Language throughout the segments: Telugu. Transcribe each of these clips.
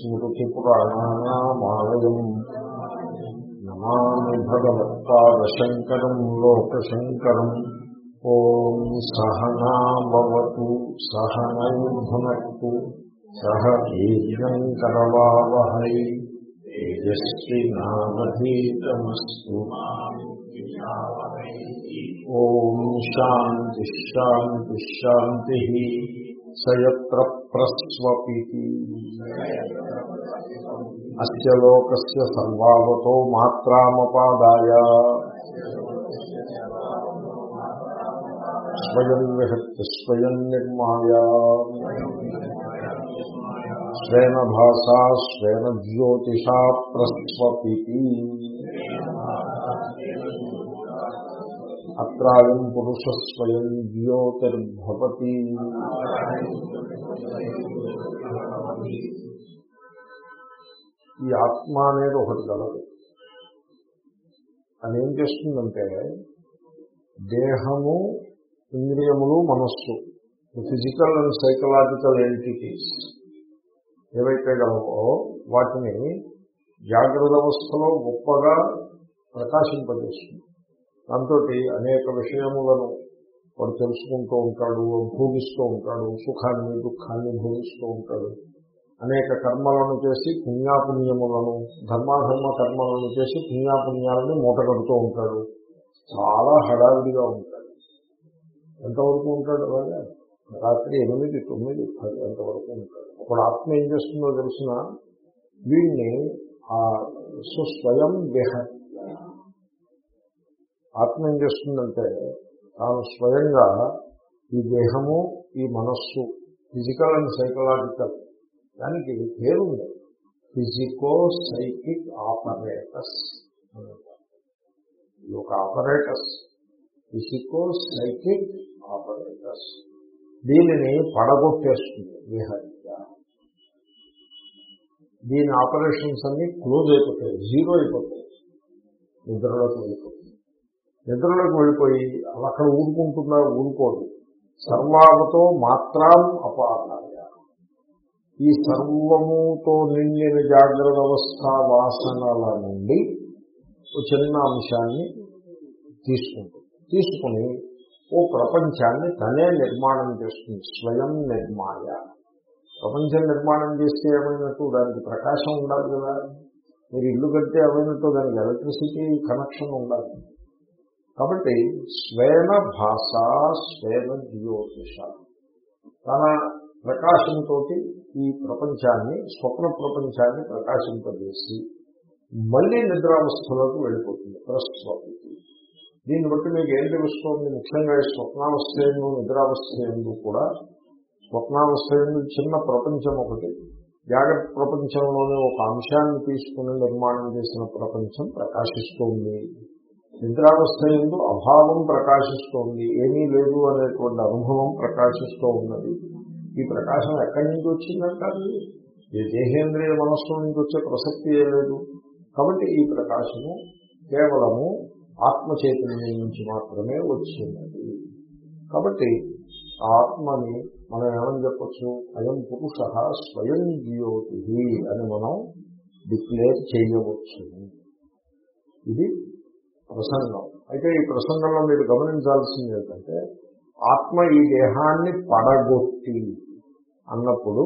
స్మృతిపురాణానామాలయం నమామి భగవత్పాదశంకరం లోకశంకరం ఓం సహనాభవతు సహనౌభునక్తు సహ వీర్యంకరవావహై తేజస్వి నామధీతమస్తు ఓం శాంతి శాంతి శాంతి సయత్ర ప్రస్వపీతి. అస్య లోకస్య సర్వావతో మాత్రామపాదాయ. స్వయం విహత్ స్వయం నిర్మాయ స్వేన భాషా స్వేన జ్యోతిషా ప్రస్వపితి. అత్రాయం పురుష స్వయం జ్యోతిర్భవతి ఈ ఆత్మ అనేది ఒకటి కలదు అది ఏం చేస్తుందంటే దేహము ఇంద్రియములు మనస్సు ఫిజికల్ అండ్ సైకలాజికల్ ఎంటిటీస్ ఏవైతే గలవో వాటిని జాగ్రత్త అవస్థలో గొప్పగా ప్రకాశింపజేస్తుంది. దాంతో అనేక విషయములను వాడు తెలుసుకుంటూ ఉంటాడు భోగిస్తూ ఉంటాడు సుఖాన్ని దుఃఖాన్ని భోగిస్తూ ఉంటాడు. అనేక కర్మలను చేసి పుణ్యాపుణ్యములను ధర్మాధర్మ కర్మలను చేసి పుణ్యాపుణ్యాలను మూటగడుతూ ఉంటాడు. చాలా హడావిడిగా ఉంటాడు. ఎంతవరకు ఉంటాడు అలాగే రాత్రి ఎనిమిది తొమ్మిది పది ఎంతవరకు ఉంటాడు. అప్పుడు ఆత్మ ఏం చేస్తుందో తెలిసిన? వీడిని ఆ సుస్వయం విహత్య ఆత్మ ఏం చేస్తుందంటే తాను స్వయంగా ఈ దేహము ఈ మనస్సు ఫిజికల్ అండ్ సైకలాజికల్ దానికి పేరుంది. ఫిజికో సైకిక్ ఆపరేటర్స్ ఇది ఒక ఆపరేటర్స్ ఫిజికో సైకిక్ ఆపరేటర్స్ దీనిని పడగొట్టేస్తుంది విహత్య దీని ఆపరేషన్స్ అన్ని క్లోజ్ అయిపోతాయి జీరో అయిపోతాయి. నిద్రలోకి వెళ్ళిపోతుంది నిద్రలోకి వెళ్ళిపోయి అక్కడ ఊరుకుంటుందా ఊరుకోదు. సర్వాలతో మాత్రం అపాదాయ ఈ సర్వముతో నిండిన జాగ్రత్త అవస్థ వాసనల నుండి ఒక చిన్న అంశాన్ని తీసుకుంటుంది. తీసుకుని ఓ ప్రపంచాన్ని తనే నిర్మాణం చేస్తుంది స్వయం నిర్మాయ. ప్రపంచం నిర్మాణం చేస్తే ఏమైనట్టు? దానికి ప్రకాశం ఉండాలి కదా. మీరు ఇల్లు కడితే ఏమైనట్టు? దానికి ఎలక్ట్రిసిటీ కనెక్షన్ ఉండాలి. కాబట్టి స్వేన భాష స్వేన జ్యోతిష. తన ప్రకాశంతో ఈ ప్రపంచాన్ని స్వప్న ప్రపంచాన్ని ప్రకాశింపజేసి మళ్ళీ నిద్రావస్థలోకి వెళ్ళిపోతుంది ప్రస్వపితి. దీన్ని బట్టి మీకు ఏం తెలుస్తోంది? ముఖ్యంగా ఈ స్వప్నావస్థ ఎందు నిద్రావస్థ ఎందు కూడా స్వప్నావస్థ ఎందు చిన్న ప్రపంచం ఒకటి జాగ్రత్త ప్రపంచంలోనే ఒక అంశాన్ని తీసుకుని నిర్మాణం చేసిన ప్రపంచం ప్రకాశిస్తోంది. నిద్రావస్థ ఎందు అభావం ప్రకాశిస్తోంది. ఏమీ లేదు అనేటువంటి అనుభవం ప్రకాశిస్తూ ఉన్నది. ఈ ప్రకాశం ఎక్కడి నుంచి వచ్చిందంటారు ఏ దేహేంద్రియ మనస్సు నుంచి వచ్చే ప్రసక్తి లేదు. కాబట్టి ఈ ప్రకాశము కేవలము ఆత్మ చైతన్యం నుంచి మాత్రమే వచ్చినది. కాబట్టి ఆ ఆత్మని మనం ఏమని చెప్పచ్చు? అయం పురుష స్వయం జ్యోతి అని మనం డిక్లేర్ చేయవచ్చు ఇది ప్రసంగం. అయితే ఈ ప్రసంగంలో మీరు గమనించాల్సింది ఏంటంటే ఆత్మ ఈ దేహాన్ని పడగొట్టి అన్నప్పుడు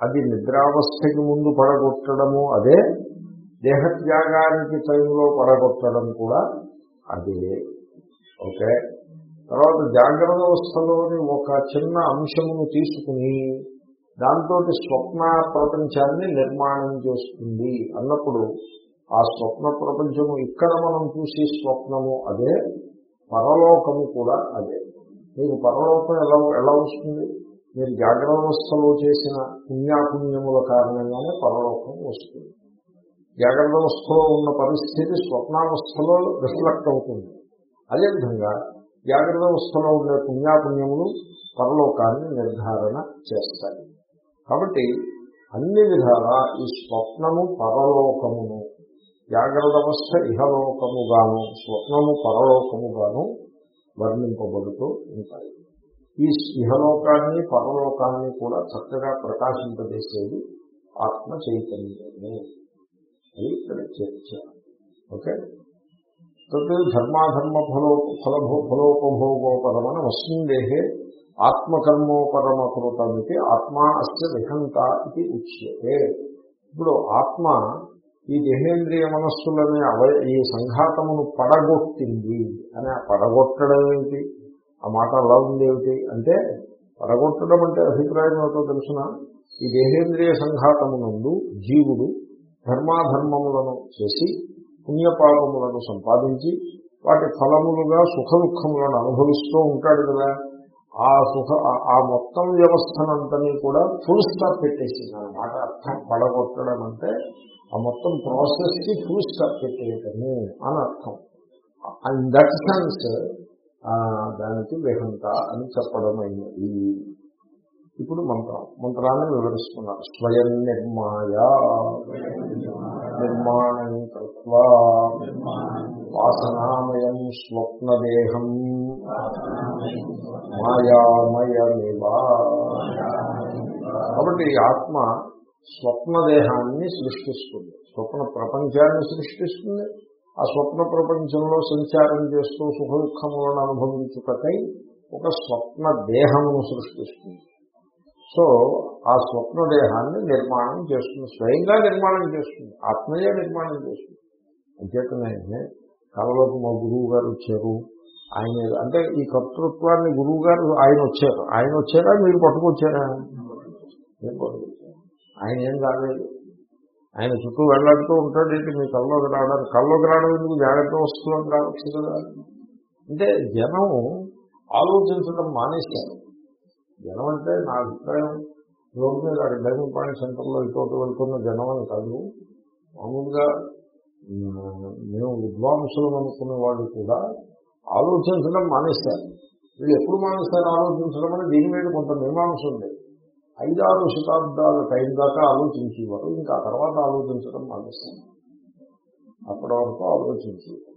అది నిద్రావస్థకి ముందు పడగొట్టడము అదే దేహత్యాగానికి టైంలో పడగొట్టడం కూడా అదే. ఓకే? తర్వాత జాగ్రత్త అవస్థలోని ఒక చిన్న అంశమును తీసుకుని దాంతో స్వప్న ప్రపంచాన్ని నిర్మాణం చేస్తుంది అన్నప్పుడు ఆ స్వప్న ప్రపంచము ఇక్కడ మనం చూసి స్వప్నము అదే పరలోకము కూడా అదే. మీకు పరలోకం ఎలా ఎలా వస్తుంది? మీరు జాగ్రత్త అవస్థలో చేసిన పుణ్యాపుణ్యముల కారణంగానే పరలోకం వస్తుంది. జాగ్రత్త అవస్థలో ఉన్న పరిస్థితి స్వప్నావస్థలో రిఫ్లెక్ట్ అవుతుంది. అదేవిధంగా జాగ్రత్త అవస్థలో ఉండే పుణ్యాపుణ్యములు పరలోకాన్ని నిర్ధారణ చేస్తాయి. కాబట్టి అన్ని విధాల ఈ స్వప్నము పరలోకమును జాగ్రత్త అవస్థ ఇహలోకముగాను స్వప్నము పరలోకముగాను వర్ణింపబడుతూ ఉంటాయి. ఈ ఇహలోకాన్ని పరలోకాన్ని కూడా చక్కగా ప్రకాశింపజేసేది ఆత్మ చైతన్యమే. అది ఇక్కడ చర్చ. ఓకే? తత్ ధర్మాధర్మ ఫలో ఫలభో ఫలోపభోగోపరమన వస్మిన్ దేహే ఆత్మకర్మోపరమకృతమితి ఆత్మా అస్య విహంత ఇది ఉచ్యతే. ఇప్పుడు ఆత్మ ఈ దేహేంద్రియ మనస్సులనే అవ ఈ సంఘాతమును పడగొట్టింది అని ఆ పడగొట్టడం ఏమిటి ఆ మాట అలా ఉంది ఏమిటి? అంటే పడగొట్టడం అంటే అభిప్రాయం ఏమిటో తెలుసిన? ఈ దేహేంద్రియ సంఘాతమునందు జీవుడు ధర్మాధర్మములను చేసి పుణ్యపాపములను సంపాదించి వాటి ఫలములుగా సుఖ దుఃఖములను అనుభవిస్తూ ఉంటాడు కదా. ఆ సుఖ ఆ- మొత్తం వ్యవస్థనంతని కూడా ఫుల్ స్టాప్ పెట్టేసింది అనమాట అర్థం పడగొట్టడం అంటే ఆ మొత్తం ప్రాసెస్కి ఫుల్ స్టాప్ పెట్టేయటము అని అర్థం. ఇన్ దట్ సెన్స్ దానికి విహంత అని చెప్పడం అయినది ఇప్పుడు మంత్రం. మంత్రాన్ని వివరిస్తున్నారు. స్వయం నిర్మాయ. నిర్మాణం కృత్వా. వాసనామయం స్వప్నదేహం. మాయామయమివా. కాబట్టి ఆత్మ స్వప్నదేహాన్ని సృష్టిస్తుంది. స్వప్న ప్రపంచాన్ని సృష్టిస్తుంది. ఆ స్వప్న ప్రపంచంలో సంచారం చేస్తూ సుఖ దుఃఖములను అనుభవించుటకై ఒక స్వప్న దేహమును సృష్టిస్తుంది. సో ఆ స్వప్న దేహాన్ని నిర్మాణం చేస్తుంది. స్వయంగా నిర్మాణం చేస్తుంది. ఆత్మయే నిర్మాణం చేస్తుంది. అంచేతనే కళలోకి మా గురువు గారు వచ్చారు. ఆయన అంటే ఈ కర్తృత్వాన్ని గురువు గారు ఆయన వచ్చారు. ఆయన వచ్చారా? మీరు పట్టుకొచ్చారా? మీరు పట్టుకొచ్చాను ఆయన ఏం కాలేదు. ఆయన చుట్టూ వెళ్ళాడుతూ ఉంటాడు. ఏంటి? మీ కల్లోకి రావడానికి కల్లోకి రావడం ఎందుకు? జాగ్రత్త వస్తువులకు రావచ్చు కదా. అంటే జనం ఆలోచించడం మానేశారు. జనం అంటే నా అభిప్రాయం రోడ్డు మీద డైనింగ్ పాయింట్ సెంటర్లో ఇటువంటి వెళ్తున్న జనం అని కాదు. మామూలుగా మేము విద్వాంసులం అనుకునే వాళ్ళు కూడా ఆలోచించడం మానేస్తారు వీళ్ళు ఎప్పుడు మానేస్తారు ఆలోచించడం అని దీని మీద కొంత మీమాంస ఉంది. ఐదారు శతాబ్దాల టైం దాకా ఆలోచించేవారు ఇంకా తర్వాత ఆలోచించడం మానేస్తారు అప్పటి వరకు ఆలోచించేవారు.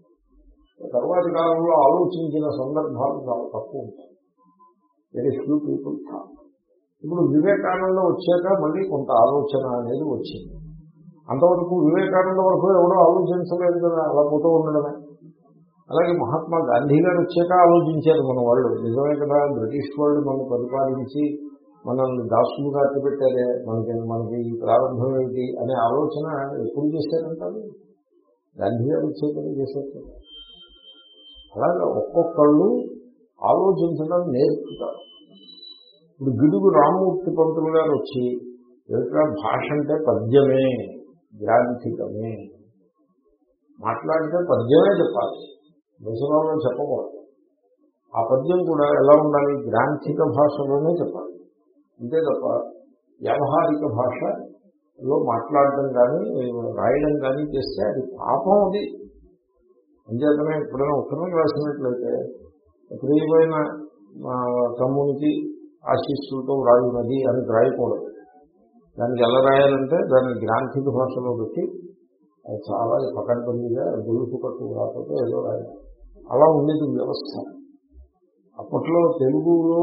తర్వాతి కాలంలో ఆలోచించిన సందర్భాలు చాలా తక్కువ ఉంటాయి. వెరీ ఫ్యూ పీపుల్ ఇప్పుడు వివేకానంద వచ్చాక మళ్ళీ కొంత ఆలోచన అనేది వచ్చింది. అంతవరకు వివేకానంద వరకు ఎవడో ఆలోచించలేదు కదా అలా పోతూ ఉండడమే. అలాగే మహాత్మా గాంధీ గారు వచ్చాక ఆలోచించారు మన వాళ్ళు. నిజమే కదా బ్రిటిష్ వాళ్ళు మనం పరిపాలించి మనల్ని దాసులుగా పెట్టారే మనకి మనకి ఈ ప్రారంభం ఏమిటి అనే ఆలోచన ఎప్పుడు చేశారంటారు? గాంధీ గారు వచ్చాకనే చేశారు? అలాగే ఒక్కొక్కళ్ళు ఆలోచించడం నేర్పుతారు. ఇప్పుడు గిడుగు రామమూర్తి పంతులు గారు వచ్చి ఏమిటా భాష అంటే పద్యమే గ్రాంథికమే? మాట్లాడితే పద్యమే చెప్పాలి. వ్యసనంలో చెప్పకూడదు. ఆ పద్యం కూడా ఎలా ఉండాలి? గ్రాంథిక భాషలోనే చెప్పాలి. అంతే తప్ప వ్యావహారిక భాషలో మాట్లాడడం కానీ రాయడం కానీ చేస్తే అది పాపం అది. అంచేతనే ఎప్పుడైనా ఉత్తరం రాసినట్లయితే ప్రియమైన తమ్మునికి ఆశీస్సులతో రాయినది అని రాయకూడదు. దానికి ఎలా రాయాలంటే దాన్ని గ్రాంథిక భాషలో పెట్టి అది చాలా పకడ్బందీగా గొలుసు పట్టు రాకపోతే ఏదో రాయాలి. అలా ఉండేది వ్యవస్థ. అప్పట్లో తెలుగులో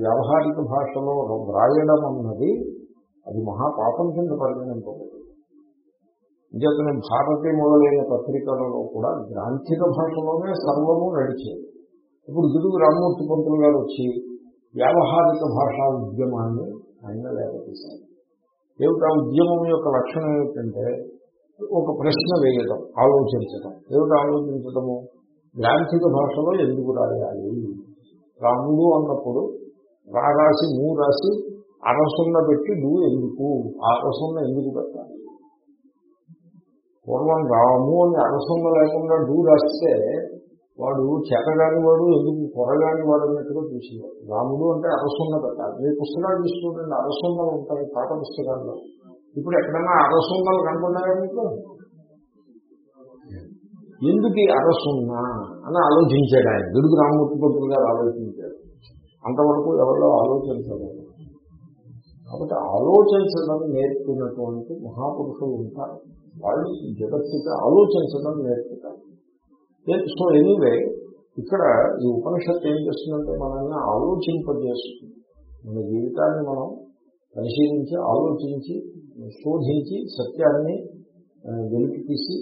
వ్యావహారిక భాషలో వ్రాయడం అన్నది అది మహాపాపం కింద పరిగణింపబడింది ఇంకేతనే భారతీయ మొదలైన పత్రికలలో కూడా గ్రాంథిక భాషలోనే సర్వము నడిచేది. ఇప్పుడు గిడుగు రామమూర్తి పంతులు గారు వచ్చి వ్యావహారిక భాషా ఉద్యమాన్ని ఆయన లేకపోతేశారు ఏమిటి ఆ ఉద్యమం యొక్క లక్షణం ఏమిటంటే ఒక ప్రశ్న వేయడం ఆలోచించడం. ఏమిటి ఆలోచించడము? గ్రాంథిక భాషలో ఎందుకు రాయాలి? రాముడు అన్నప్పుడు రా రాసి మూ రాసి అరసున్న పెట్టి నువ్వు ఎందుకు? ఆ అరసున్న ఎందుకు పెట్టాలి? పూర్వం రాము అని అరసున్న లేకుండా డూ రాస్తే వాడు చేతగాని వాడు ఎందుకు కొరగాని వాడు అన్నట్టుగా చూసేవాడు. రాముడు అంటే అరసున్న మీ పుస్తకాలు తీసుకుంటే అరసున్నలు ఉంటాయి పాత పుస్తకాల్లో. ఇప్పుడు ఎక్కడైనా అరసున్నలు కనపడ్డాయా మీకు? ఎందుకు ఈ అరసున్నా అని ఆలోచించాడు ఆయన. గిడుగు రామూర్తి పంతులు గారు ఆలోచించాడు అంతవరకు ఎవరో ఆలోచించలేదు కాబట్టి ఆలోచించడం నేర్పినటువంటి మహాపురుషులు ఉంటారు. వాళ్ళు జగత్తుగా ఆలోచించడం నేర్పుతారు. సో ఎనీవే ఇక్కడ ఈ ఉపనిషత్తు ఏం చేస్తుందంటే మనల్ని ఆలోచింపజేస్తుంది. మన జీవితాన్ని మనం పరిశీలించి ఆలోచించి శోధించి సత్యాన్ని వెలికి తీసి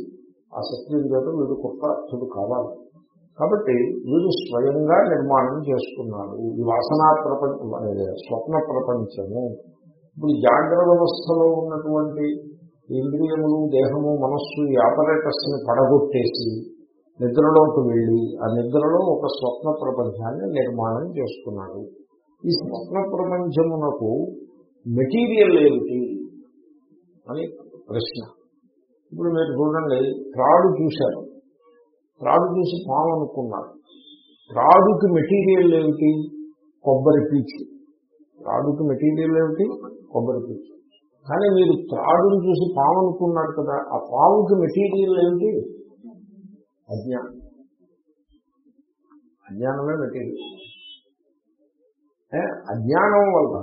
ఆ సత్యం చేత వీడు కృతార్థుడు కావాలి. కాబట్టి వీడు స్వయంగా నిర్మాణం చేసుకున్నాడు. ఈ వాసనా ప్రపంచం స్వప్న ప్రపంచము. ఇప్పుడు జాగ్రత్త వ్యవస్థలో ఉన్నటువంటి ఇంద్రియములు దేహము మనస్సు ఈ ఆపరేటర్స్ని పడగొట్టేసి నిద్రలోకి వెళ్ళి ఆ నిద్రలో ఒక స్వప్న ప్రపంచాన్ని నిర్మాణం చేసుకున్నాడు. ఈ స్వప్న ప్రపంచమునకు మెటీరియల్ ఏమిటి? అని ప్రశ్న. ఇప్పుడు మీరు చూడండి త్రాడు చూశారు. త్రాడు చూసి పాము అనుకున్నారు. త్రాడుకి మెటీరియల్ ఏమిటి? కొబ్బరి పీచు. త్రాడుకి మెటీరియల్ ఏమిటి? కొబ్బరి పీచు. కానీ మీరు త్రాడును చూసి పాము అనుకున్నారు కదా ఆ పాముకి మెటీరియల్ ఏమిటి? అజ్ఞానం. అజ్ఞానమే మెటీరియల్ అజ్ఞానం వల్ల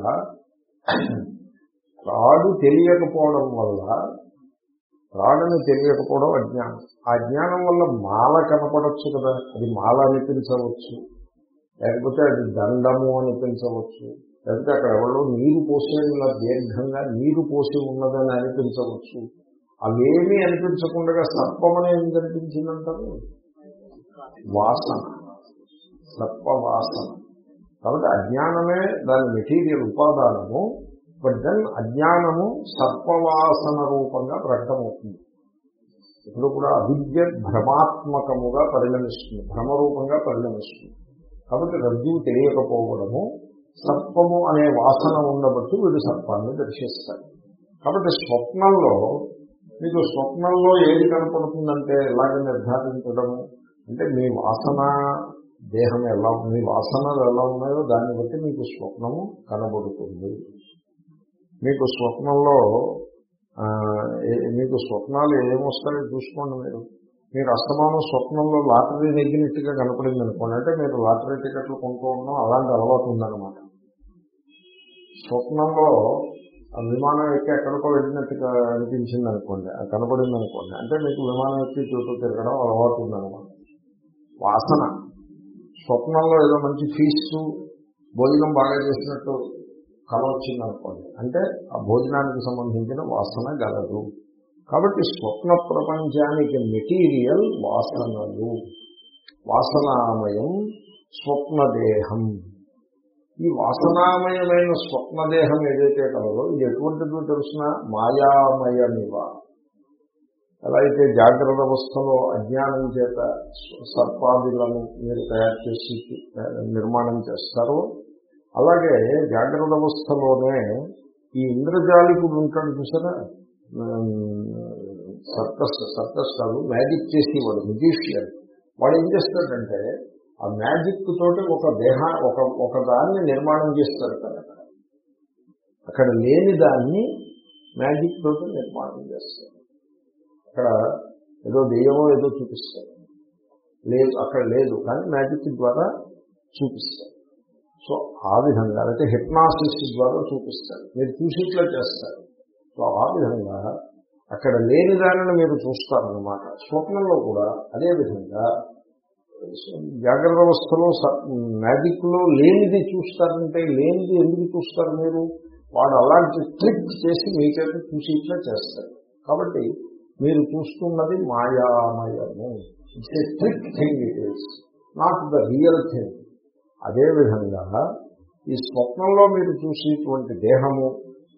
రాడు తెలియకపోవడం వల్ల రాడని తెలియకపోవడం అజ్ఞానం. ఆ అజ్ఞానం వల్ల మాల కనపడచ్చు కదా అది మాల అనిపించవచ్చు లేకపోతే అది దండము అనిపించవచ్చు లేకపోతే అక్కడ ఎవరో నీరు పోసేలా దీర్ఘంగా నీరు పోసి ఉన్నదని అనిపించవచ్చు అవేమీ అనిపించకుండా సర్పమని ఏం కనిపించిందంటారు వాసన. సర్ప వాసన కాబట్టి అజ్ఞానమే దాని మెటీరియల్ ఉపాదానము బట్ దెన్ అజ్ఞానము సర్పవాసన రూపంగా ప్రకటమవుతుంది. ఇప్పుడు కూడా అవిద్య భ్రమాత్మకముగా పరిణమిస్తుంది భ్రమరూపంగా పరిణమిస్తుంది కాబట్టి రజ్జువు తెలియకపోవడము సర్పము అనే వాసన ఉండబట్టి వీడు సర్పాన్ని దర్శిస్తాడు. కాబట్టి స్వప్నంలో మీకు స్వప్నంలో ఏది కనపడుతుందంటే ఎలాగ నిర్ధారించడము? అంటే మీ వాసన దేహం ఎలా మీ వాసనలు ఎలా ఉన్నాయో దాన్ని బట్టి మీకు స్వప్నము కనబడుతుంది. మీకు స్వప్నంలో మీకు స్వప్నాలు ఏమొస్తాయో చూసుకోండి మీరు. మీరు అస్తమానం స్వప్నంలో లాటరీ నెగ్గినట్టుగా కనపడింది అనుకోండి అంటే మీరు లాటరీ టికెట్లు కొంటూ ఉన్నాం అలాంటి అలవాటు ఉందన్నమాట. స్వప్నంలో విమానం ఎక్కి ఎక్కడికో వెళ్ళినట్టుగా అనిపించింది అనుకోండి అది కనపడింది అనుకోండి అంటే మీకు విమానం ఎక్కి చోటు తిరగడం అలవాటు ఉందనమాట వాసన. స్వప్నంలో ఏదో మంచి ఫీజు భోజనం బాగా చేసినట్టు కళ వచ్చింది అనుకోండి అంటే ఆ భోజనానికి సంబంధించిన వాసన గలదు కాబట్టి స్వప్న ప్రపంచానికి మెటీరియల్ వాసనలు. వాసనామయం స్వప్నదేహం ఈ వాసనామయమైన స్వప్నదేహం ఏదైతే కలదో ఇది ఎటువంటిదో తెలిసిన మాయామయమివ. ఎలా అయితే జాగ్రత్త అవస్థలో అజ్ఞానం చేత సర్పాదులను మీరు తయారు చేసి నిర్మాణం చేస్తారో అలాగే జాగ్రత్త అవస్థలోనే ఈ ఇంద్రజాలికుడు ఉంటాడు చూసారా? సర్కస్ సర్కస్ కాదు మ్యాజిక్ చేసేవాడు మ్యూజిషియన్. వాడు ఏం చేస్తాడంటే ఆ మ్యాజిక్ తోటి ఒక దేహ ఒక ఒక దాన్ని నిర్మాణం చేస్తారు కదా. అక్కడ లేని దాన్ని మ్యాజిక్ తోటి నిర్మాణం చేస్తారు. అక్కడ ఏదో దెయ్యమో ఏదో చూపిస్తారు. లేదు అక్కడ లేదు కానీ మ్యాజిక్ ద్వారా చూపిస్తారు. సో ఆ విధంగా అయితే హిప్నాసిస్ ద్వారా చూపిస్తారు. మీరు చూసిట్లా చేస్తారు. సో ఆ విధంగా అక్కడ లేని దానిని మీరు చూస్తారనమాట స్వప్నంలో కూడా అదే విధంగా జాగ్రత్త అవస్థలో మ్యాజిక్లో లేనిది చూస్తారంటే లేనిది ఎందుకు చూస్తారు మీరు? వాడు అలాంటి ట్రిక్ చేసి మీ చేత చూసి ఇట్లా చేస్తారు. కాబట్టి మీరు చూస్తున్నది మాయామయము. It's a trick thing it is not the real thing అదేవిధంగా ఈ స్వప్నంలో మీరు చూసేటువంటి దేహము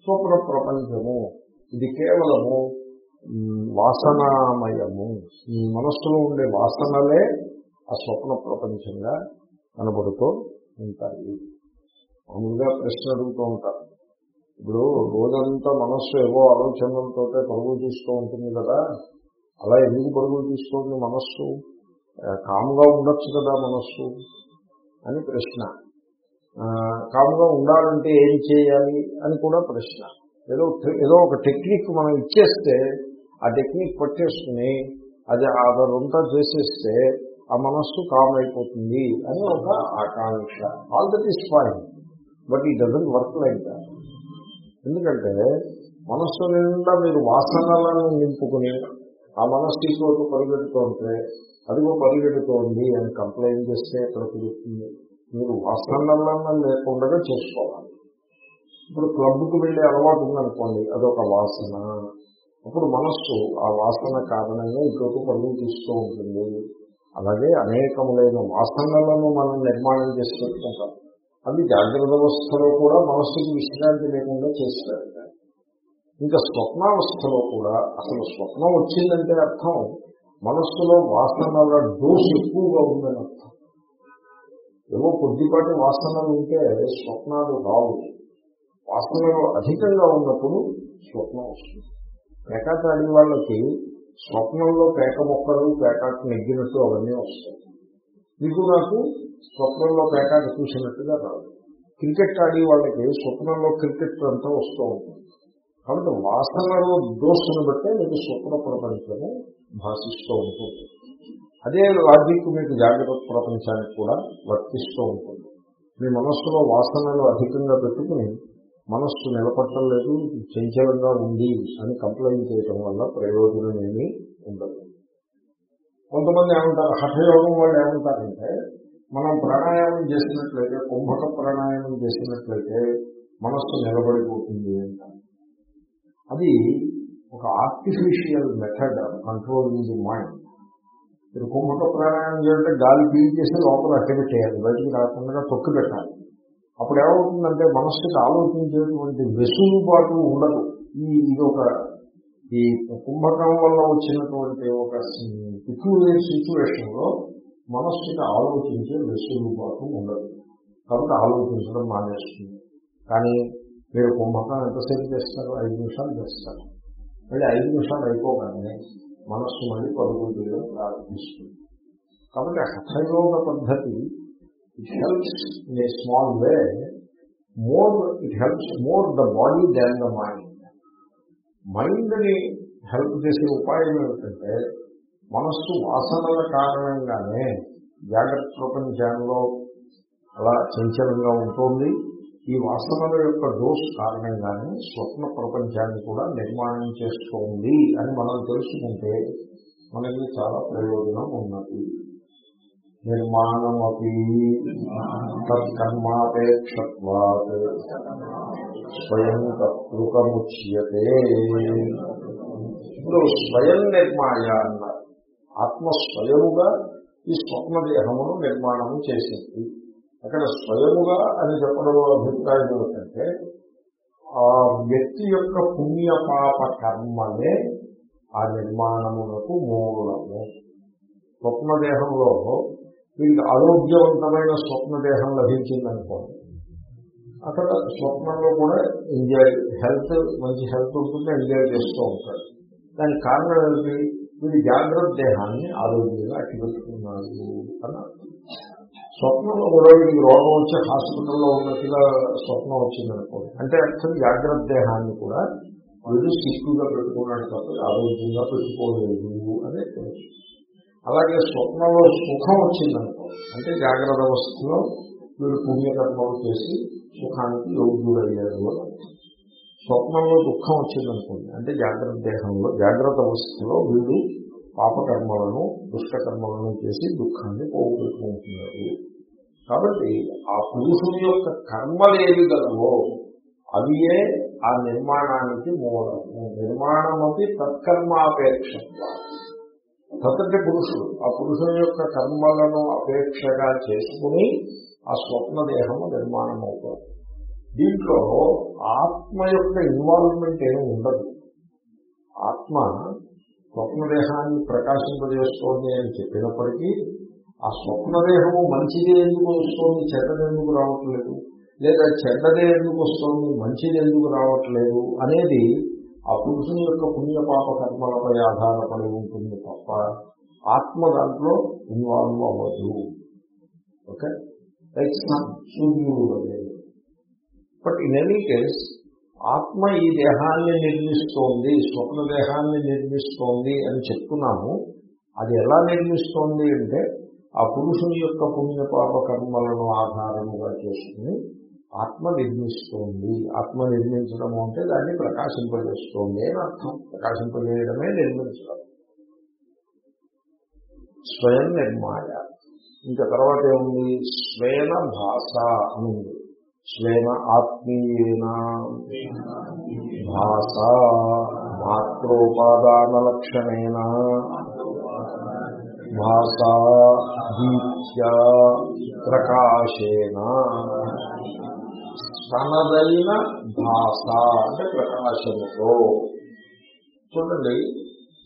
స్వప్న ప్రపంచము ఇది కేవలము వాసనామయము. మీ మనస్సులో ఉండే వాసనలే ఆ స్వప్న ప్రపంచంగా కనబడుతూ ఉంటాయి. మామూలుగా ప్రశ్న అడుగుతూ ఉంటారు. ఇప్పుడు రోజంతా మనస్సు ఏవో ఆలోచనలతో పరుగులు తీస్తూ ఉంటుంది కదా. అలా ఎందుకు పరుగులు తీస్తుంది మనస్సు? కాముగా ఉండొచ్చు కదా మనస్సు? అని ప్రశ్న. కాముగా ఉండాలంటే ఏం చేయాలి అని కూడా ప్రశ్న. ఏదో ఏదో ఒక టెక్నిక్ మనం ఇచ్చేస్తే ఆ టెక్నిక్ పట్టేసుకుని అది అదంతా చేసేస్తే ఆ మనస్సు కామ్ అయిపోతుంది అని ఒక ఆకాంక్ష. All that is fine but ఈ డజన్ వర్క్ లైక్ దాట్ ఎందుకంటే మనస్సు నిండా మీరు వాసనలను నింపుకుని ఆ మనస్సు ఇటువంటి పరిగెడుతుంటే అదిగో పరిగెడుతోంది అని కంప్లైంట్ చేస్తే ఎక్కడ కుదురుతుంది? మీరు వాసనలను లేకుండా చేసుకోవాలి. ఇప్పుడు క్లబ్కు వెళ్ళే అలవాటు ఉందనుకోండి అదొక వాసన. అప్పుడు మనస్సు ఆ వాసన కారణంగా ఇటువంటి పనులు తీస్తూ ఉంటుంది. అలాగే అనేకములైన వాసనలను మనం నిర్మాణం చేసి పెట్టుకుంటాం అవి జాగ్రత్త అవస్థలో కూడా మనస్సుకి విశ్రాంతి లేకుండా చేస్తారు. ఇంకా స్వప్నావస్థలో కూడా అసలు స్వప్నం వచ్చిందంటే అర్థం మనస్సులో వాసనల డోసు ఎక్కువగా ఉందని అర్థం. ఏవో కొద్దిపాటి వాసనలు ఉంటే స్వప్నాలు రావు. వాసనలు అధికంగా ఉన్నప్పుడు స్వప్నం వస్తుంది. పేకాట వాళ్ళకి స్వప్నంలో పేక మొక్కలు పేకాట నెగ్గినట్టు అవన్నీ వస్తాయి మీకు నాకు స్వప్నంలో పేకాట చూసినట్టుగా రాదు క్రికెట్ ఆడే వాళ్ళకి స్వప్నంలో క్రికెట్ అంతా వస్తూ ఉంటుంది కాబట్టి వాసనలో దోషను బట్టే మీకు స్వప్న ప్రపంచము భాషిస్తూ ఉంటుంది అదే లాజిక్ మీకు జాగ్రత్త ప్రపంచానికి కూడా వర్తిస్తూ ఉంటుంది మీ మనస్సులో వాసనలు అధికంగా పెట్టుకుని మనస్సు నిలబట్టలేదు చంచలంగా ఉంది అని కంప్లైంట్ చేయటం వల్ల ప్రయోజనం ఏమీ ఉండదు. కొంతమంది ఏమంటారు హఠయోగం వాళ్ళు ఏమంటారంటే మనం ప్రాణాయామం చేసినట్లయితే కుంభక ప్రాణాయామం చేసినట్లయితే మనస్సు నిలబడిపోతుంది అంటారు. అది ఒక artificial method controlling the mind మీరు కుంభక ప్రాణాయామం చేయాలంటే గాలి పీల్ చేసి లోపల అట్టబెట్టేయాలి బయటికి రాకుండా తొక్కు పెట్టాలి. అప్పుడు ఏమవుతుందంటే మనస్సుకి ఆలోచించేటువంటి వెసులుబాటు ఉండదు. ఈ ఇది ఒక ఈ కుంభకం వల్ల వచ్చినటువంటి ఒక పిక్యులర్ సిచ్యువేషన్లో మనస్సుకి ఆలోచించే వెసులుబాటు ఉండదు. కాబట్టి ఆలోచించడం మానేస్తుంది. కానీ మీరు కుంభకం ఎంతసేపు చేస్తారు? ఐదు నిమిషాలు చేస్తారు. మళ్ళీ ఐదు నిమిషాలు అయిపోగానే మనస్సు మళ్ళీ పరుగులు చేయడం ప్రారంభిస్తుంది. కాబట్టి హఠయోగ పద్ధతి it helps in a small way more it helps more the body than the mind మైండ్ని హెల్ప్ చేసే ఉపాయం ఏమిటంటే మనస్సు వాసనల కారణంగానే జాగ్రత్త ప్రపంచంలో అలా చంచలంగా ఉంటుంది. ఈ వాసనల యొక్క డోస్ కారణంగానే స్వప్న ప్రపంచాన్ని కూడా నిర్మాణం చేస్తోంది అని మనం తెలుసుకుంటే మనకి చాలా ప్రయోజనం ఉన్నది. నిర్మాణమీ తత్కర్మాపేక్షత్వాత్ స్వయం కర్తృకముచ్యతే ఇప్పుడు స్వయం నిర్మాయ అన్నారు ఆత్మ స్వయముగా ఈ స్వప్నదేహమును నిర్మాణము చేసింది. అక్కడ స్వయముగా అని చెప్పడంలో అభిప్రాయం ఏమిటంటే ఆ వ్యక్తి యొక్క పుణ్యపాప కర్మనే ఆ నిర్మాణమునకు మూలము. స్వప్నదేహంలో వీరికి ఆరోగ్యవంతమైన స్వప్నదేహం లభించిందనుకోండి అక్కడ స్వప్నంలో కూడా ఎంజాయ్ హెల్త్ మంచి హెల్త్ ఉంటుంది ఎంజాయ్ చేస్తూ ఉంటాడు. దానికి కారణం ఏమిటి? వీడి జాగ్రత్త దేహాన్ని ఆరోగ్యంగా అట్టిపెట్టుకున్నారు అన్నారు స్వప్నంలో కూడా వీడికి రోగం వచ్చి హాస్పిటల్లో ఉన్నట్టుగా స్వప్నం వచ్చిందనుకోండి అంటే అర్థం జాగ్రత్త దేహాన్ని కూడా వీడు సిక్కుగా పెట్టుకున్నాడు తప్ప ఆరోగ్యంగా పెట్టుకోలేదు అనే తెలుసు అలాగే స్వప్నంలో సుఖం వచ్చిందనుకో అంటే జాగ్రత్త అవస్థలో వీడు పుణ్యకర్మలు చేసి సుఖానికి యోగ్యుడయ్యాడు అని స్వప్నంలో దుఃఖం వచ్చిందనుకోండి అంటే జాగ్రత్త దేహంలో జాగ్రత్త అవస్థలో వీడు పాపకర్మలను దుష్టకర్మలను చేసి దుఃఖాన్ని పోగొట్టుకుంటున్నాడు. కాబట్టి ఆ పురుషుని యొక్క కర్మలేవి గలవో అవియే ఆ నిర్మాణానికి మూలము నిర్మాణమతి తత్కర్మాపేక్ష. తతంటే పురుషుడు. ఆ పురుషుని యొక్క కర్మలను అపేక్షగా చేసుకుని ఆ స్వప్న దేహము నిర్మాణం అవుతుంది దీంట్లో ఆత్మ యొక్క ఇన్వాల్వ్మెంట్ ఏమి ఉండదు. ఆత్మ స్వప్నదేహాన్ని ప్రకాశింపజేస్తోంది అని చెప్పినప్పటికీ ఆ స్వప్నదేహము మంచిది ఎందుకు వస్తుంది? చెడ్డది ఎందుకు రావట్లేదు? లేదా చెడ్డదే ఎందుకు వస్తోంది? మంచిది ఎందుకు రావట్లేదు? అనేది ఆ పురుషుని యొక్క పుణ్యపాప కర్మలపై ఆధారపడి ఉంటుంది తప్ప ఆత్మ దాంట్లో ఇన్వాల్వ్ అవ్వదు. ఓకే? లైక్ సూర్యుడు బట్ ఇన్ ఎనీ కేస్ ఆత్మ ఈ దేహాన్ని నిర్మిస్తోంది స్వప్న దేహాన్ని నిర్మిస్తోంది అని చెప్తున్నాము అది ఎలా నిర్మిస్తోంది అంటే ఆ పురుషుని యొక్క పుణ్యపాప కర్మలను ఆధారముగా చేసుకుని ఆత్మ నిర్మిస్తోంది. ఆత్మ నిర్మించడం అంటే దాన్ని ప్రకాశింపజేస్తోంది అని అర్థం. ప్రకాశింపజేయడమే నిర్మించడం. స్వయం నిర్మాయ. ఇంకా తర్వాత ఏముంది? స్వేన భాష అని. ఉంది స్వేన ఆత్మీయేన. భాష మాత్రోపాదానలక్షణేన భాష దీప్త్యా ప్రకాశేన. తనదైన భాష అంటే ప్రకాశముతో చూడండి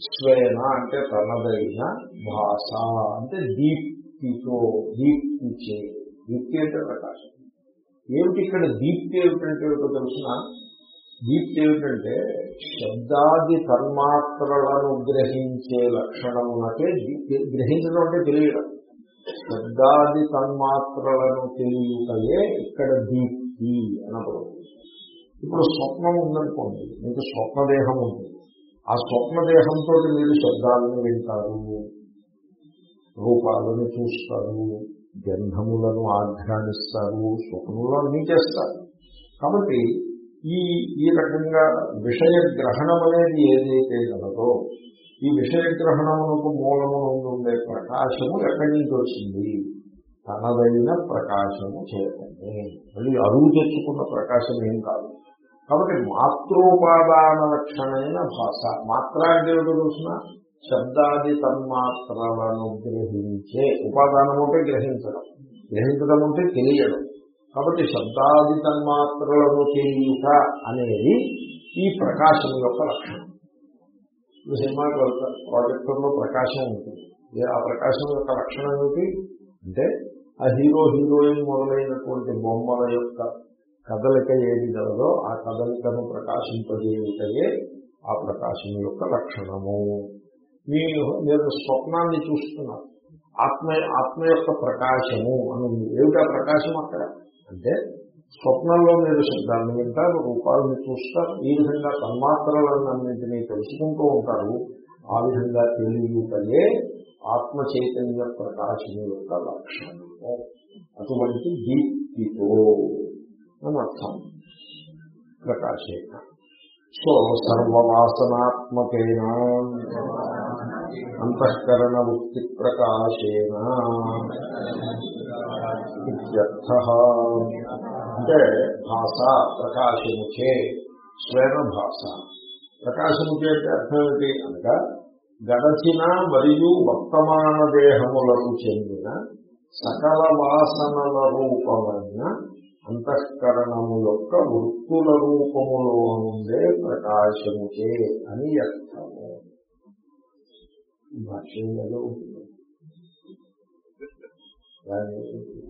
స్వేన అంటే తనదైన భాష అంటే దీప్తితో దీప్తి చే దీప్తి అంటే ప్రకాశం. ఏమిటి ఇక్కడ దీప్తి ఏమిటంటే ఏమిటో తెలుసిన? దీప్తి ఏమిటంటే శబ్దాది తన్మాత్రలను గ్రహించే లక్షణమునకే దీప్తి. గ్రహించడం అంటే తెలియడం. శబ్దాది తన్మాత్రలను తెలియటయే ఇక్కడ దీప్తి. అనబడుతుంది ఇప్పుడు స్వప్నం ఉందనుకోండి మీకు స్వప్నదేహం ఉంది ఆ స్వప్నదేహంతో మీరు శబ్దాలను వింటారు రూపాలను చూస్తారు గంధములను ఆఘ్రానిస్తారు స్వప్నంలో అన్నీ చేస్తారు కాబట్టి ఈ ఈ రకంగా విషయ గ్రహణం అనేది ఏదైతే కలదో ఈ విషయ గ్రహణమునకు మూలము ఉండే ప్రకాశము ఎక్కడి నుంచి వచ్చింది? తనదైన ప్రకాశము మళ్ళీ అరువు తెచ్చుకున్న ప్రకాశం ఏం కాదు. కాబట్టి మాతృపాదాన లక్షణమైన భాష. మాత్ర అంటే ఏమిటో చూసిన శబ్దాది తన్మాత్రలను గ్రహించే. ఉపాదానం అంటే గ్రహించడం. గ్రహించడం అంటే తెలియడం. కాబట్టి శబ్దాది తన్మాత్రలను తెలియట అనేది ఈ ప్రకాశం యొక్క లక్షణం. ఇప్పుడు సినిమాకి వెళ్తారు. ప్రాజెక్టర్లో ప్రకాశం ఉంటుంది. ఆ ప్రకాశం యొక్క లక్షణం ఏమిటి? అంటే ఆ హీరో హీరోయిన్ మొదలైనటువంటి బొమ్మల యొక్క కదలిక ఏది గలదో ఆ కదలికను ప్రకాశింపజేయుటయే ఆ ప్రకాశం యొక్క లక్షణము. మీరు మీరు స్వప్నాన్ని చూస్తున్నారు. ఆత్మ ఆత్మ యొక్క ప్రకాశము అని ఉంది. ఏమిటా ప్రకాశం అక్కడ? అంటే స్వప్నంలో మీరు శబ్దాన్ని వింటారు రూపాలను చూస్తారు ఈ విధంగా తన్మాత్రలన్నింటినీ తెలుసుకుంటూ ఉంటారు ఆ విధంగా తెలియటయే ఆత్మ చైతన్య ప్రకాశం యొక్క లక్షణము అటువంటి దీప్తితో అని అర్థం ప్రకాశేన సో సర్వవాసనాత్మకేన అంతఃకరణ వృత్తి ప్రకాశేన ఇత్యర్థ అంటే భాష ప్రకాశముచే స్వేన భాష ప్రకాశముచే అంటే అర్థం ఏంటి అనగా గడచిన మరియు వర్తమాన దేహములకు చెందిన సకల వాసనల రూపమైన అంతఃకరణము యొక్క వృత్తుల రూపములో నుండే ప్రకాశముచే అని అర్థము. ఈ ఉంటుంది? దాని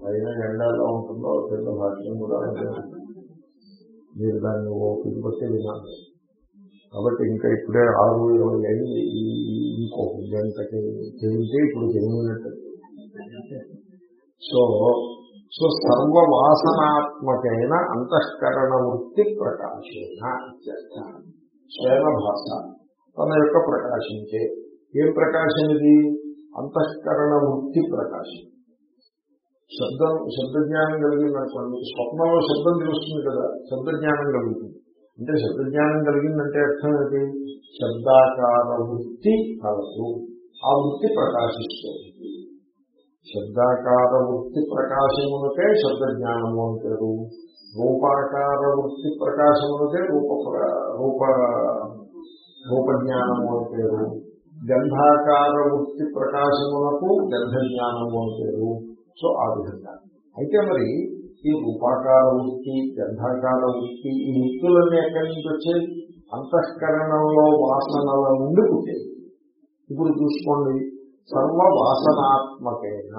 పైన ఎండలో ఉంటుందో పెద్ద భాష్యం కూడా మీరు దాన్ని ఓపిక బట్టి వినాలి కాబట్టి ఇంకా ఇప్పుడే ఆరు ఇరవై అయింది ఈ ఈ- ఇంకో గంటకి తెలివితే ఇప్పుడు తెలియనట్టు. సో సో సర్వవాసనాత్మకైన అంతఃకరణ వృత్తి ప్రకాశేన ఇత్యర్థ. భాష తన యొక్క ప్రకాశించే. ఏం ప్రకాశం ఇది అంతఃకరణ వృత్తి ప్రకాశం. శబ్దం శబ్దజ్ఞానం కలిగిందనుకోండి స్వప్నంలో శబ్దం తెలుస్తుంది కదా శబ్దజ్ఞానం కలుగుతుంది. అంటే శబ్దజ్ఞానం కలిగిందంటే అర్థం ఏంటి శబ్దాకార వృత్తి కలదు ఆ వృత్తి ప్రకాశిస్తుంది. శబ్దాకార వృత్తి ప్రకాశమునకే శబ్దజ్ఞానము అని పేరు. రూపాకార వృత్తి ప్రకాశమునకే రూప ప్ర- రూప రూపజ్ఞానము అని పేరు. గంధాకార వృత్తి ప్రకాశమునకు గంధజ్ఞానము అని పేరు. సో ఆ విధంగా. అయితే మరి ఈ రూపాకార వృత్తి గంధాకార వృత్తి ఈ వృత్తులన్నీ ఎక్కడి నుంచి వచ్చే అంతఃకరణంలో వాసనల నుండి పుట్టేది ఇప్పుడు చూసుకోండి సర్వ వాసనాత్మకైన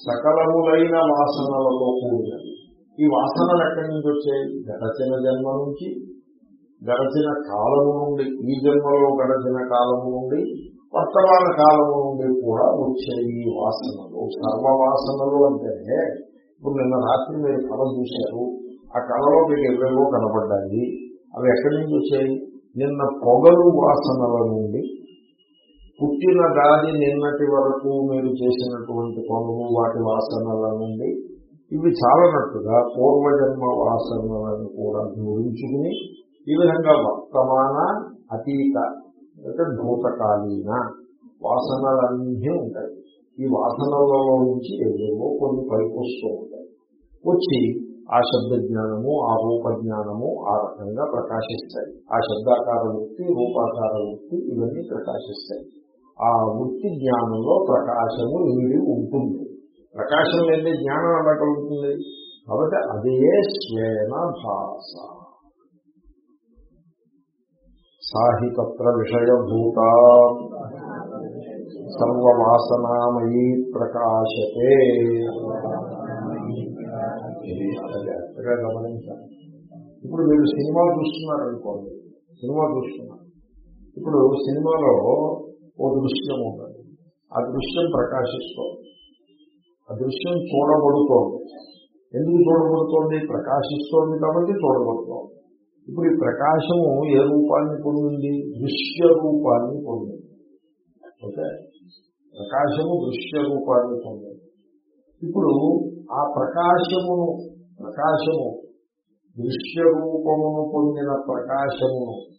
సకలములైన వాసనలలో కూడినది ఈ వాసనలు ఎక్కడి నుంచి వచ్చాయి గడచిన జన్మ నుంచి గడచిన కాలము నుండి ఈ జన్మలో గడచిన కాలము నుండి వర్తమాన కాలము నుండి కూడా వచ్చే ఈ వాసనలు. సర్వ వాసనలు అంటే ఇప్పుడు నిన్న రాత్రి మీరు కళ చూశారు. ఆ కళలో మీకు ఎవరేవో కనపడ్డాయి. అవి ఎక్కడి నుంచి వచ్చాయి? నిన్న పొగలు వాసనల నుండి. పుట్టిన గాలి నిన్నటి వరకు మీరు చేసినటువంటి పనులు వాటి వాసనల నుండి. ఇవి చాలనట్టుగా పూర్వజన్మ వాసనలను కూడా జోడించుకుని ఈ విధంగా వర్తమాన అతీత అంటే భూతకాలీన వాసనలన్నీ ఉంటాయి. ఈ వాసనలలో నుంచి ఏవేవో కొన్ని పైకి వస్తూ ఉంటాయి. వచ్చి ఆ శబ్ద జ్ఞానము ఆ రూప జ్ఞానము ఆ రకంగా ప్రకాశిస్తాయి. ఆ శబ్దాకార వృత్తి రూపాకార వృత్తి ఇవన్నీ ప్రకాశిస్తాయి. ఆ వృత్తి జ్ఞానంలో ప్రకాశము నిండి ఉంటుంది. ప్రకాశం లేని జ్ఞానం ఎలా కలుగుతుంది కాబట్టి అదే స్వేన భాష సాహితత్ర విషయభూత సర్వమాసనామయీ ప్రకాశతే. జాగ్రత్తగా గమనించాలి. ఇప్పుడు మీరు సినిమా చూస్తున్నారు అనుకోండి సినిమా చూస్తున్నారు. ఇప్పుడు సినిమాలో ఓ దృశ్యం ఉంటుంది. ఆ దృశ్యం ప్రకాశిస్తోంది. ఆ దృశ్యం చూడబడుతోంది. ఎందుకు చూడబడుతోంది? ప్రకాశిస్తోంది కాబట్టి చూడబడుతోంది. ఇప్పుడు ఈ ప్రకాశము ఏ రూపాన్ని పొందింది? దృశ్య రూపాన్ని పొందింది. ఓకే? ప్రకాశము దృశ్య రూపాన్ని పొందింది ఇప్పుడు ఆ ప్రకాశమును ప్రకాశము దృశ్య రూపమును పొందిన ప్రకాశమును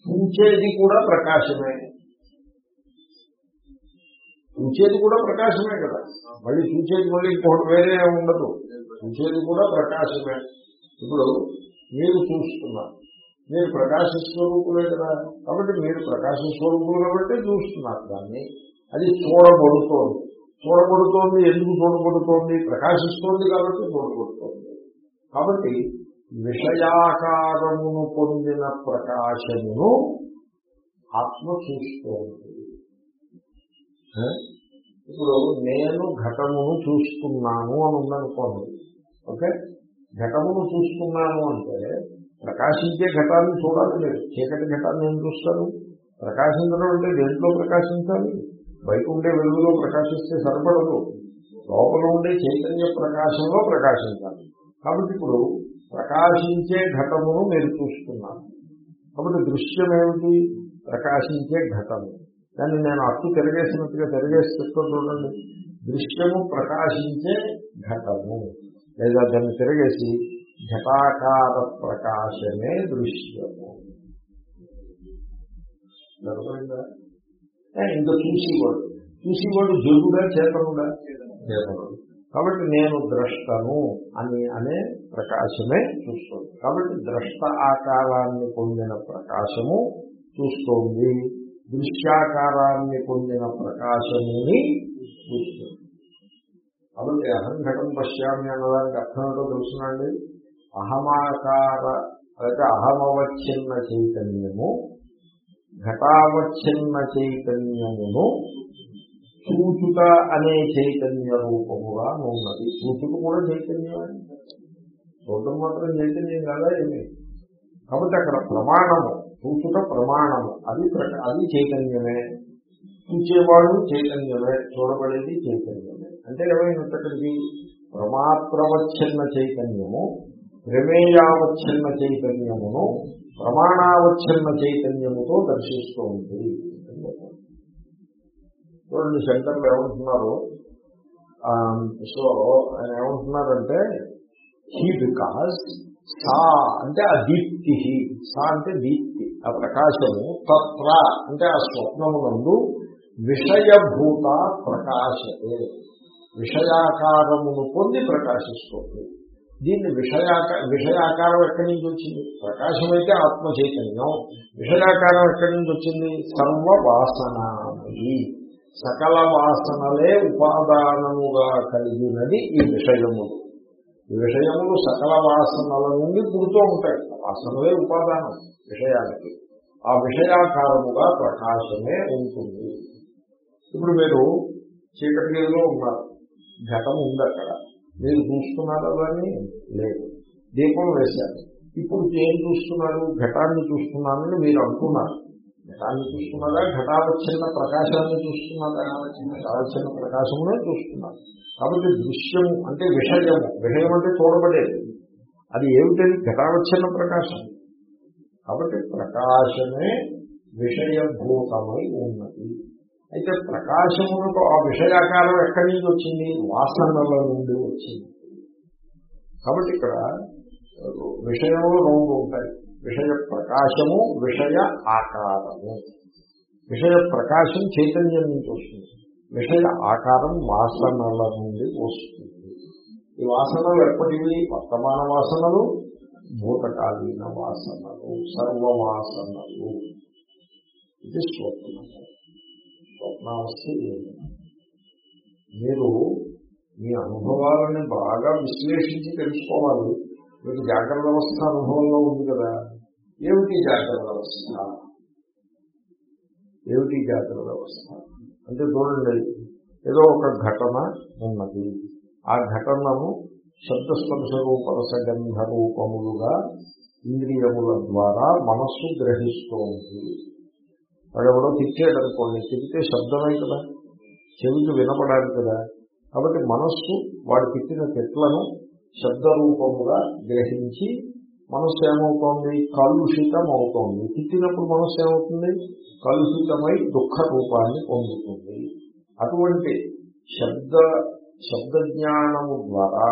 చూచేది కూడా ప్రకాశమే. చూచేది కూడా ప్రకాశమే కదా. మళ్ళీ చూచేది మళ్ళీ ఇంకొకటి వేరే ఉండదు. చూచేది కూడా ప్రకాశమే. ఇప్పుడు మీరు చూస్తున్నారు. మీరు ప్రకాశ స్వరూపులే కదా. కాబట్టి మీరు ప్రకాశ స్వరూపులు కాబట్టి చూస్తున్నారు దాన్ని. అది చూడబడుతోంది. చూడబడుతోంది ఎందుకు చూడబడుతోంది? ప్రకాశిస్తోంది కాబట్టి చూడబడుతోంది. కాబట్టి విషయాకారమును పొందిన ప్రకాశమును ఆత్మ చూస్తోంది. ఆ? ఇప్పుడు నేను ఘటమును చూస్తున్నాను అని ఉందనుకోండి. ఓకే? ఘటమును చూస్తున్నాను అంటే ప్రకాశించే ఘటాన్ని చూడాలి. లేదు చీకటి ఘటాన్ని ఏం చూస్తారు? ప్రకాశించడం అంటే దేంట్లో ప్రకాశించాలి? బయట ఉండే వెలుగులో ప్రకాశిస్తే సరిపడదు. లోపల ఉండే చైతన్య ప్రకాశంలో ప్రకాశించాలి. కాబట్టి ఇప్పుడు ప్రకాశించే ఘటమును మీరు చూస్తున్నారు కాబట్టి దృశ్యం ఏమిటి? ప్రకాశించే ఘటము. దాన్ని నేను అట్టు తిరగేసినట్టుగా తిరగేసి చెప్తా చూడండి. దృశ్యము ప్రకాశించే ఘటము. లేదా దాన్ని తిరగేసి ఘటాకార ప్రకాశమే దృశ్యము. ఇంకా చూసేవాడు చూసేవాడు జరుగుడా చేతనుడా చేతనుడు కాబట్టి నేను ద్రష్టను అని అనే ప్రకాశమే చూస్తుంది. కాబట్టి ద్రష్ట ఆకారాన్ని పొందిన ప్రకాశము చూస్తోంది. దృశ్యాకారాన్ని పొందిన ప్రకాశముని చూస్తుంది. కాబట్టి అహం ఘటం పశ్యామి అన్నదానికి అర్థం ఏంటో తెలుసునండి. అహమాకార అయితే అహమవచ్ఛిన్న చైతన్యము ఘటావచ్ఛిన్న చైతన్యమును సూచుక అనే చైతన్య రూపముగా ఉన్నది. సూచుక కూడా చైతన్యమే. చూడటం మాత్రం చైతన్యం కాదా ఏమి? కాబట్టి అక్కడ ప్రమాణము సూచుక ప్రమాణము అది అది చైతన్యమే. చూచేవాడు చైతన్యమే చూడబడేది చైతన్యమే. అంటే ఏమైనప్పటికీ ప్రమాత్రవచ్ఛిన్న చైతన్యము ప్రమేయావచ్ఛిన్న చైతన్యమును ప్రమాణావచ్ఛిన్న చైతన్యముతో దర్శిస్తోంది చూడండి శంకర్లు ఏమంటున్నారు? సో ఆయన ఏమంటున్నారంటే హీ బికాస్ సా అంటే ఆ దీప్తి సా అంటే దీప్తి ఆ ప్రకాశము తత్ర అంటే ఆ స్వప్నమునందు విషయభూత ప్రకాశతే విషయాకారమును పొంది ప్రకాశిస్తుంది. దీన్ని విషయాక విషయాకారం ఎక్కడి నుంచి వచ్చింది? ప్రకాశం అయితే ఆత్మ చైతన్యం. విషయాకారం ఎక్కడి నుంచి వచ్చింది? సర్వ వాసనామయి సకల వాసనలే ఉపాదానముగా కలిగినది ఈ విషయములు. ఈ విషయములు సకల వాసనల నుండి పుడుతూ ఉంటాయి. వాసనలే ఉపాదానం విషయానికి ఆ విషయాకారముగా ప్రకాశమే ఉంటుంది. ఇప్పుడు మీరు చీకటి గదిలో ఉన్నారు. ఘటం ఉంది అక్కడ. మీరు చూస్తున్నారా దాన్ని లేదు. దీపం వేశారు. ఇప్పుడు ఏం చూస్తున్నారు? ఘటాన్ని చూస్తున్నానని మీరు అంటున్నారు ఘటాన్ని చూస్తున్నారా? ఘటావచ్చిన ప్రకాశాన్ని చూస్తున్నారా? ఘటావచ్చిన ప్రకాశమునే చూస్తున్నారు. కాబట్టి దృశ్యం అంటే విషయము. విషయం అంటే చూడబడేది. అది ఏమిటది? ఘటావచ్చిన ప్రకాశం. కాబట్టి ప్రకాశమే విషయభూతమై ఉన్నది. అయితే ప్రకాశమునకు ఆ విషయాకారం ఎక్కడి నుంచి వచ్చింది? వాసనల నుండి వచ్చింది. కాబట్టి ఇక్కడ విషయంలో రెండు ఉంటాయి. విషయ ప్రకాశము విషయ ఆకారము. విషయ ప్రకాశం చైతన్యం నుంచి వస్తుంది. విషయ ఆకారం వాసనల నుండి వస్తుంది. ఈ వాసనలు ఎప్పటివి? వర్తమాన వాసనలు భూతకాలీన వాసనలు సర్వవాసనలు. ఇది స్వప్నము స్వప్నావస్థ ఏమి మీరు మీ అనుభవాలని బాగా విశ్లేషించి తెలుసుకోవాలి. మీకు జాగ్రత్త అవస్థ అనుభవంలో ఉంది కదా. ఏమిటి జాగ్రత్త అవస్థ ఏమిటి జాగ్రత్త అవస్థ అంటే చూడండి ఏదో ఒక ఘటన ఉన్నది. ఆ ఘటనను శబ్దస్పర్శ రూపరస గంధ రూపములుగా ఇంద్రియముల ద్వారా మనస్సు గ్రహిస్తోంది. వాడెవడో తిట్టాడు అనుకోండి తిరిగితే శబ్దమే కదా చెవికి వినపడాలి కదా. కాబట్టి మనస్సు వాడు తిట్టిన తిట్లను శబ్దరూపముగా గ్రహించి మనస్సు ఏమవుతోంది? కలుషితం అవుతోంది తిట్టినప్పుడు మనస్సు ఏమవుతుంది? కలుషితమై దుఃఖ రూపాన్ని పొందుతుంది. అటువంటి శబ్ద శబ్దజ్ఞానము ద్వారా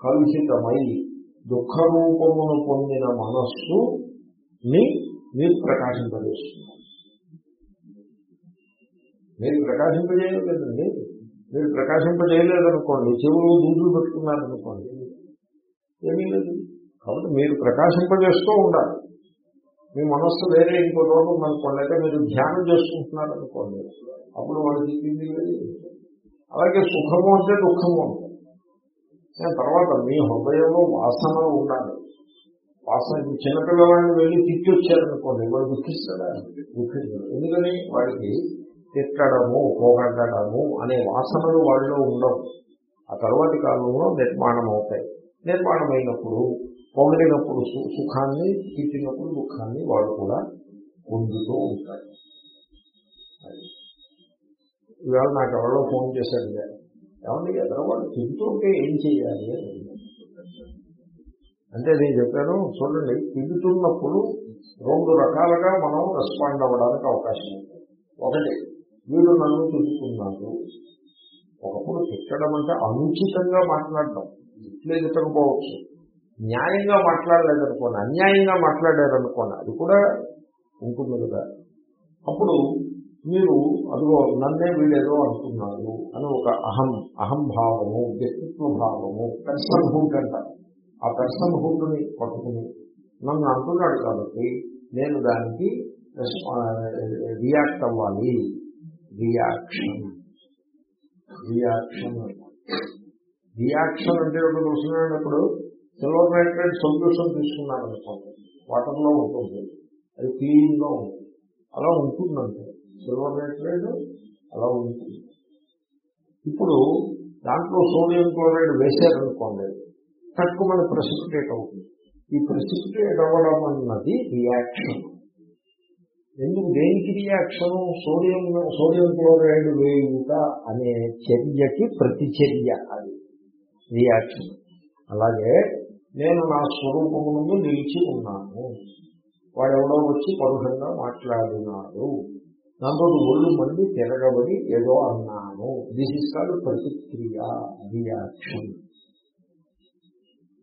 కలుషితమై దుఃఖ రూపమును పొందిన మనస్సుని మీరు ప్రకాశింపజేస్తున్నారు మీరు ప్రకాశింపజేయలేదండి. మీరు ప్రకాశింపజేయలేదనుకోండి చెవులు దూదులు పెట్టుకున్నారనుకోండి ఏమీ లేదు. కాబట్టి మీరు ప్రకాశింపజేస్తూ ఉండాలి. మీ మనస్సు వేరే ఇంకో చోట ఉందనుకోండి అయితే మీరు ధ్యానం చేసుకుంటున్నారనుకోండి అప్పుడు వాళ్ళు చెప్పింది లేదు. అలాగే సుఖము అంటే దుఃఖము అంటే తర్వాత మీ హృదయంలో వాసన ఉండాలి. వాసన చిన్నపిల్లవాడిని వెళ్ళి తిట్టి వచ్చారనుకోండి వాడు దుఃఖిస్తాడా? దుఃఖిస్తాడు ఎందుకని? వాడికి తిట్టడము పొగడము అనే వాసనలు వాళ్ళలో ఉండవు. ఆ తర్వాతి కాలంలో నిర్మాణం అవుతాయి నిర్మాణం అయినప్పుడు పొగిడినప్పుడు సుఖాన్ని తిట్టినప్పుడు దుఃఖాన్ని వాళ్ళు కూడా పొందుతూ ఉంటారు. ఇవాళ నాకు ఎవరో ఫోన్ చేశారు ఏమంటే ఎదరవాళ్ళు తింటుంటే ఏం చేయాలి అంటే నేను చెప్పాను చూడండి తిరుగుతున్నప్పుడు రెండు రకాలుగా మనం రెస్పాండ్ అవ్వడానికి అవకాశం ఉంది. ఒకటి వీడు నన్ను చూసుకున్నారు ఒకప్పుడు తిట్టడం అంటే అనుచితంగా మాట్లాడటం ఇట్లే తిట్టకపోవచ్చు న్యాయంగా మాట్లాడలేదనుకోండి అన్యాయంగా మాట్లాడారనుకోండి అది కూడా ఉంటుంది కదా. అప్పుడు మీరు అదిగో నన్నే వీడేదో అంటున్నారు అని ఒక అహం అహంభావము వ్యక్తిత్వ భావము పర్సన్ హుడ్ అంటారు ఆ పర్సన్ హుడ్ని పట్టుకుని నన్ను అంటున్నాడు కాబట్టి నేను దానికి రియాక్ట్ అవ్వాలి. రియాక్షన్ రియాక్షన్ రియాక్షన్ అంటే ఒక చూసినప్పుడు సిల్వర్ నైట్రేట్ సొల్యూషన్ తీసుకున్నాను అనుకోండి వాటర్లో ఉంటుంది. అది క్లీన్గా ఉంటుంది. అలా ఉంటుందంటే సిల్వర్ నైట్రేట్ అలా ఉంటుంది. ఇప్పుడు దాంట్లో సోడియం క్లోరైడ్ వేశారనుకోండి తక్కువ మన ప్రెసిపిటేట్ అవుతుంది. ఈ ప్రెసిపిటేట్ అవ్వడం అన్నది రియాక్షన్ ఎందుకు దేనికి రియాక్షన్ సోడియం సోడియం క్లోరైడ్ వేయుట అనే చర్యకి ప్రతిచర్య అది. రియాక్షన్. అలాగే నేను నా స్వరూపము నుండి నిలిచి ఉన్నాను. వాడెవడో వచ్చి పరుషంగా మాట్లాడినాడు. దాంతో ఒళ్ళు మంది తిరగబడి ఏదో అన్నాను. దిస్ ఇస్ కాదు ప్రతిక్రియ రియాక్షన్.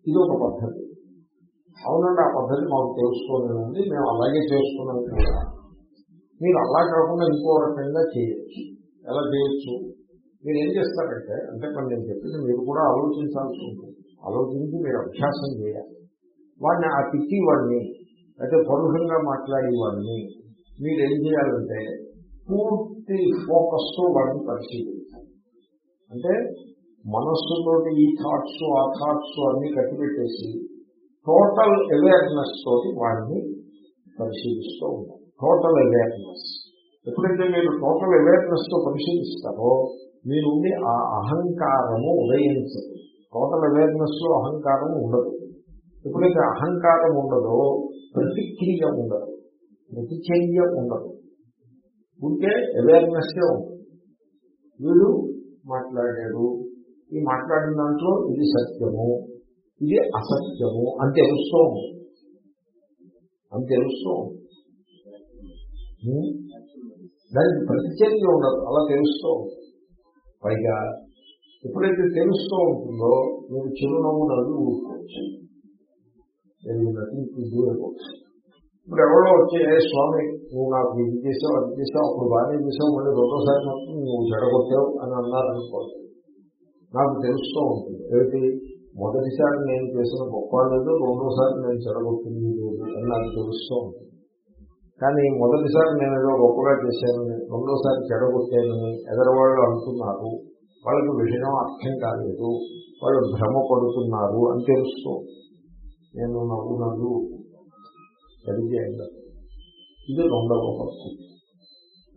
ఇది ఒక పద్ధతి. అవునండి ఆ పద్ధతి మాకు తెలుసుకోలేదండి. మేము అలాగే చేసుకున్నాం మీరు అలా కాకుండా ఇంకో రకంగా చేయొచ్చు. ఎలా చేయొచ్చు? మీరు ఏం చేస్తారంటే అంటే మరి నేను చెప్పింది మీరు కూడా ఆలోచించాల్సి ఉంటుంది. ఆలోచించి మీరు అభ్యాసం చేయాలి. వాడిని ఆ తిట్టి వాడిని అయితే పరుషంగా మాట్లాడేవాడిని మీరు ఏం చేయాలంటే పూర్తి ఫోకస్తో వాడిని పరిశీలించాలి. అంటే మనస్సుతోటి ఈ థాట్స్ ఆ థాట్స్ అన్ని కట్టిపెట్టేసి టోటల్ అవేర్నెస్ తోటి వాడిని పరిశీలిస్తూ ఉంటాం టోటల్ అవేర్నెస్ ఎప్పుడైతే మీరు టోటల్ అవేర్నెస్తో పరిశీలిస్తారో మీరు ఆ అహంకారము ఉదయించదు. టోటల్ అవేర్నెస్లో అహంకారం ఉండదు. ఎప్పుడైతే అహంకారం ఉండదో ప్రతిక్రియ ఉండదు. ప్రతిచర్య ఉండదు. ఉంటే అవేర్నెస్ ఉంటుంది వీడు మాట్లాడాడు. ఈ మాట్లాడిన దాంట్లో ఇది సత్యము ఇది అసత్యము అని తెలుస్తూ అని తెలుస్తూ దానికి ప్రతిచర్య ఉండదు అలా తెలుస్తూ పైగా ఎప్పుడైతే తెలుస్తూ ఉంటుందో మీరు చిరునవ్వు నవ్వి ఊరుకోవచ్చు. ఇప్పుడు ఎవరో వచ్చి స్వామి నువ్వు నాకు ఇది చేసావు అది చేసావు అప్పుడు బాగానే చేసావు మళ్ళీ రెండోసారి మాత్రం నువ్వు చెడగొట్టావు అని అన్నారనుకోండి. నాకు తెలుస్తూ ఉంటుంది. ఏమిటి? మొదటిసారి నేను చేసిన గొప్ప లేదు రెండోసారి నేను చెడగొట్టింది లేదు అని నాకు తెలుస్తూ ఉంటుంది. కానీ మొదటిసారి నేను ఏదో గొప్పగా చేశానని రెండోసారి చెడగొట్టానని ఎదరవాళ్ళు అంటున్నారు. వాళ్ళకి విషయం అర్థం కాలేదు. వాళ్ళు భ్రమ పడుతున్నారు అని తెలుసుకో నేను నవ్వు నవ్వు సరిచేయండి ఇది రెండవ పద్ధతి.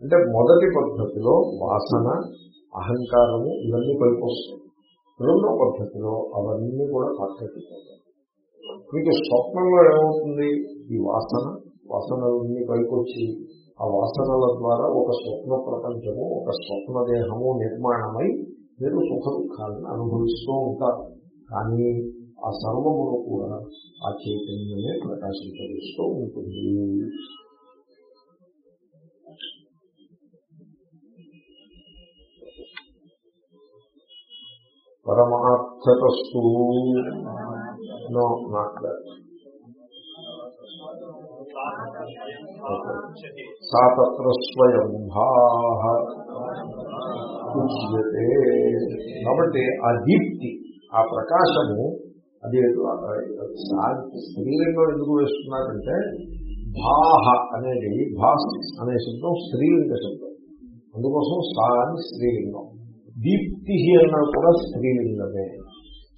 అంటే మొదటి పద్ధతిలో వాసన అహంకారము ఇవన్నీ పైకి వస్తాయి రెండో పద్ధతిలో అవన్నీ కూడా పక్కకి పోతాయి. మీకు స్వప్నంలో ఏమవుతుంది? ఈ వాసన. వాసనలన్నీ పైకి వచ్చి ఆ వాసనల ద్వారా ఒక స్వప్న ప్రపంచము ఒక స్వప్న దేహము నిర్మాణమై మీరు సుఖ దుఃఖాలను అనుభవిస్తూ ఉంటారు. కానీ ఆ సర్వమును కూడా ఆ చైతన్యమే ప్రకాశింపజేస్తూ ఉంటుంది. పరమార్థతస్తు. నో నాట్ దట్ సా తత్ర స్వయంభా ఉచ్యతే కాబట్టి ఆ దీప్తి ఆ ప్రకాశము అది స్త్రీలింగం ఎందుకు వేస్తున్నారంటే భాహ అనేది భాస్ అనే శబ్దం స్త్రీలింగ శబ్దం. అందుకోసం సా అని స్త్రీలింగం. దీప్తి అన్నా కూడా స్త్రీలింగమే.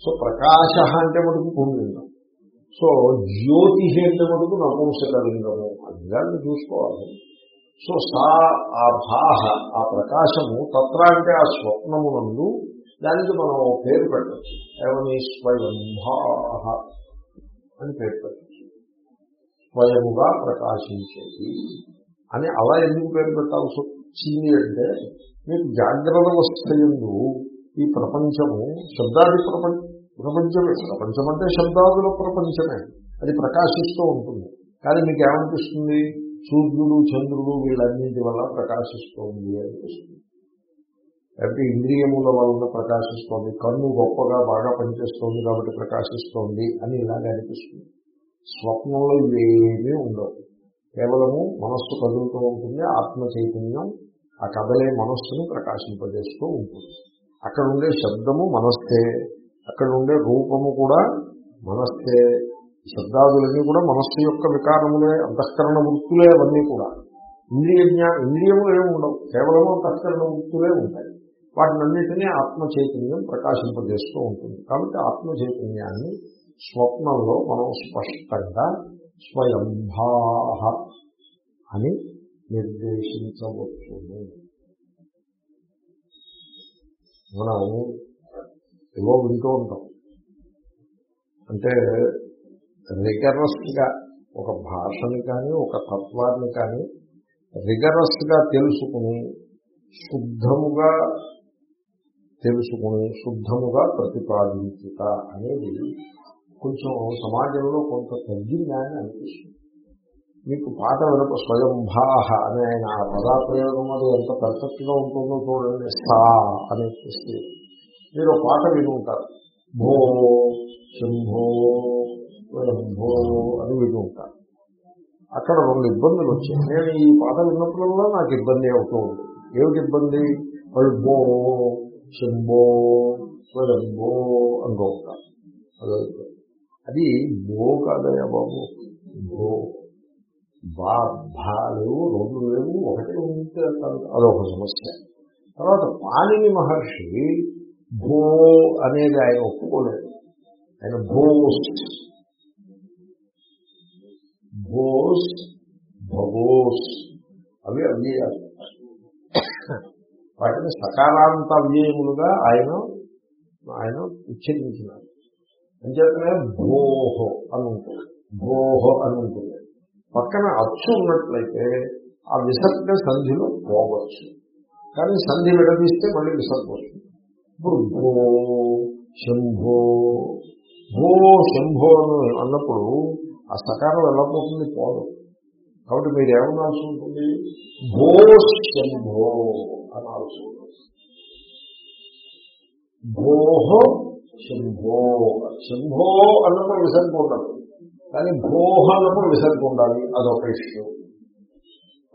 సో ప్రకాశ అంటే మటుకు పుంలింగం. సో జ్యోతి అంటే మటుకు నపుంసకలింగము. అది చూసుకోవాలి. సో సా ఆ భాహ ఆ ప్రకాశము తత్ర అంటే ఆ స్వప్నమునందు దానికి మనం పేరు పెట్టచ్చు. ఏమని స్వయంభాహ అని పేరు పెట్టచ్చు. స్వయముగా ప్రకాశించేది అని అలా ఎందుకు పేరు పెట్టాల్సి వచ్చింది అంటే మీకు జాగ్రత్త వస్తయందు ఈ ప్రపంచము శబ్దాది ప్రపంచం ప్రపంచమే. ప్రపంచం అంటే శబ్దాదుల ప్రపంచమే. అది ప్రకాశిస్తూ ఉంటుంది. కానీ మీకు ఏమనిపిస్తుంది సూర్యుడు చంద్రుడు వీళ్ళన్నింటి వల్ల ప్రకాశిస్తోంది అనిపిస్తుంది. లేకపోతే ఇంద్రియముల వలన ప్రకాశిస్తోంది. కన్ను గొప్పగా బాగా పనిచేస్తోంది కాబట్టి ప్రకాశిస్తోంది అని ఇలాగే అనిపిస్తుంది. స్వప్నంలో ఇవేమీ ఉండవు. కేవలము మనస్సు కదులుతూ ఉంటుంది ఆత్మ చైతన్యం ఆ కదలే మనస్సును ప్రకాశింపజేస్తూ ఉంటుంది. అక్కడ ఉండే శబ్దము మనస్తే అక్కడ ఉండే రూపము కూడా మనస్తే శబ్దాదులన్నీ కూడా మనస్సు యొక్క వికారములే అంతఃకరణ వృత్తులే అవన్నీ కూడా. ఇంద్రియ జ్ఞా ఇంద్రియములు ఏమి ఉండవు. కేవలం అంతఃకరణ వృత్తులే ఉంటాయి. వాటినన్నిటినీ ఆత్మ చైతన్యం ప్రకాశింపజేస్తూ ఉంటుంది. కాబట్టి ఆత్మ చైతన్యాన్ని స్వప్నంలో మనం స్పష్టంగా స్వయంభాహ అని నిర్దేశించవచ్చును. మనం ఏవో వింటూ ఉంటాం. అంటే రిగరస్గా ఒక భాషని కానీ ఒక తత్వాన్ని కానీ రిగరస్గా తెలుసుకుని శుద్ధముగా తెలుసుకుని శుద్ధముగా ప్రతిపాదించుట అనేది కొంచెం సమాజంలో కొంత తగ్గిందని అనిపిస్తుంది. మీకు పాట వినప స్వయంభాహ అని ఆయన ఆ పదాప్రయోగం అది ఎంత పర్ఫెక్ట్గా ఉంటుందో చూడండి. సా అనేసి మీరు పాట వినుంటారు. భో శంభో స్వయంభో అని విని ఉంటారు. అక్కడ రెండు ఇబ్బందులు వచ్చాయి. నేను ఈ పాట విన్నప్పుడల్లా నాకు ఇబ్బంది అవుతూ ఉంది ఏమిటి ఇబ్బంది? వాళ్ళు భో శంభో స్వరంబో అంటూ ఉంటారు. అదే అది బో కాదయా బాబు. బో బా భా లేవు రెండు లేవు ఒకటే ఉంటే అదొక సమస్య. తర్వాత పాణిని మహర్షి భో అనేది ఆయన ఒప్పుకోలేదు. ఆయన భోస్ భోస్ భగోస్ అవి అవ్యయాలు. వాటిని సకారాంత అవ్యయములుగా ఆయన ఆయన ఉచ్చరించినారు అంచేతనే భోహో అని ఉంటుంది భోహో అని ఉంటుంది పక్కన అచ్చు ఉన్నట్లయితే ఆ విసర్గ సంధిలో పోవచ్చు. కానీ సంధి విడదీస్తే మళ్ళీ విసర్గ వస్తుంది. ఇప్పుడు భో శంభో భో శంభో అన్నప్పుడు ఆ సకారం వెళ్ళబోతుంది పోదు. కాబట్టి మీరు ఏమనాల్సి ఉంటుంది భో శంభో అనాల్సి ఉంటుంది భోహ శంభో. శంభో అన్నప్పుడు విసర్గ ఉండదు కానీ భోహ అన్నప్పుడు విసర్గ ఉండాలి అదొక ఇష్యూ.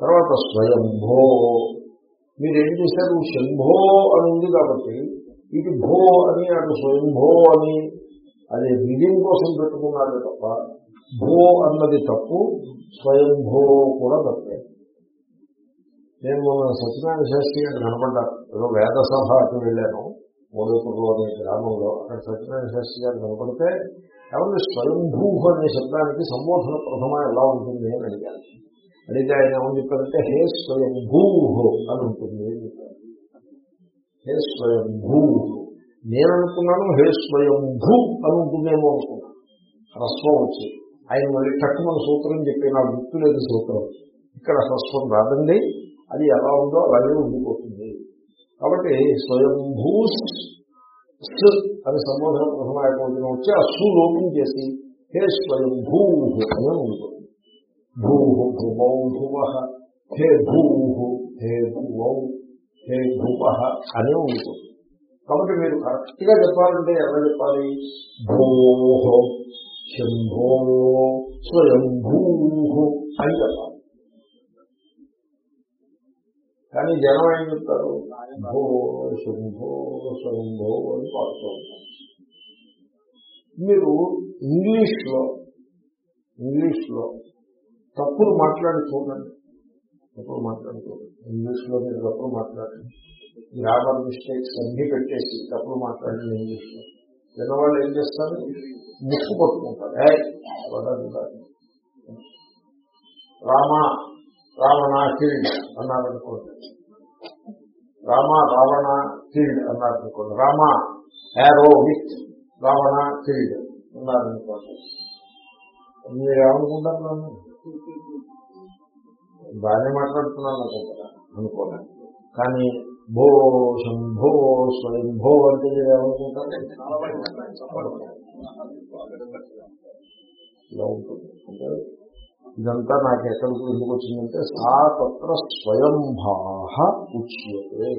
తర్వాత స్వయంభో. మీరేం చేశారు? శంభో అని ఉంది కాబట్టి ఇది భో అని అటు స్వయంభో అని అది విజయం కోసం పెట్టుకున్నాడు తప్ప భో అన్నది తప్పు స్వయంభో కూడా తప్పే. నేను మొన్న సత్యనారాయణ శాస్త్రి గారు కనపడ్డారు. ఏదో వేద సభ అటు వెళ్ళాను మూడోపురు అనే గ్రామంలో. అక్కడ సత్యనారాయణ శాస్త్రి గారు కనపడితే ఎవరి స్వయంభూ అనే శబ్దానికి సంబోధన ప్రథమ ఎలా ఉంటుంది అని అడిగాను అడిగితే ఆయన ఏమని చెప్పారంటే హే స్వయంభూ అని ఉంటుంది అని చెప్పారు. హే స్వయంభూ. నేననుకున్నాను హే స్వయంభూ అని ఉంటుందేమో అనుకున్నాను. హ్రస్వం వచ్చింది. ఆయన మళ్ళీ మన సూత్రం చెప్పి నాకు గుర్తు లేదు సూత్రం. ఇక్కడ హ్రస్వం రాదండి. అది ఎలా ఉందో అలాగే ఉండిపోతుంది. కాబట్టి స్వయంభూ అని సంబోధన ప్రథమాయకం వచ్చి ఆ సు లోపం చేసి హే స్వయంభూ అని ఉంటుంది భూ భూమౌ భువ హే భూ హే భూమౌ హే భూప అనే ఉంటుంది కాబట్టి మీరు కరెక్ట్గా చెప్పాలంటే ఎలా చెప్పాలి? భూ శంభో స్వయంభూ అని చెప్పాలి. కానీ జనం ఏం చెప్తారు? భో శంభో స్వయంభో అని పాడుతూ ఉంటారు. మీరు ఇంగ్లీష్లో ఇంగ్లీష్లో తప్పులు మాట్లాడి చూడండి. తప్పులు మాట్లాడి చూడండి. ఇంగ్లీష్లో మీరు తప్పులు మాట్లాడండి. గ్రామర్ మిస్టేక్స్ అన్ని పెట్టేసి తప్పులు మాట్లాడండి ఇంగ్లీష్లో. చిన్నవాళ్ళు ఏం చేస్తారు? ముక్కు పట్టుకుంటారు. రామ రావణ కిల్డ్ అన్నారనుకోండి. రామ రావణ కిల్డ్ అన్నారనుకోండి. Rama arrow with Ravana killed అన్నారనుకోండి. మీరు ఏమనుకుంటారు నన్ను? బాగానే మాట్లాడుతున్నాను అనుకుంటారా అనుకోలేదు కానీ భో శంభో స్వయంభో అంటే ఏమనుకుంటారు? ఇలా ఉంటుంది. అంటే ఇదంతా నాకు ఎక్కడికి ఎందుకు వచ్చిందంటే సా తత్ర స్వయంభాహ ఉచ్యతే.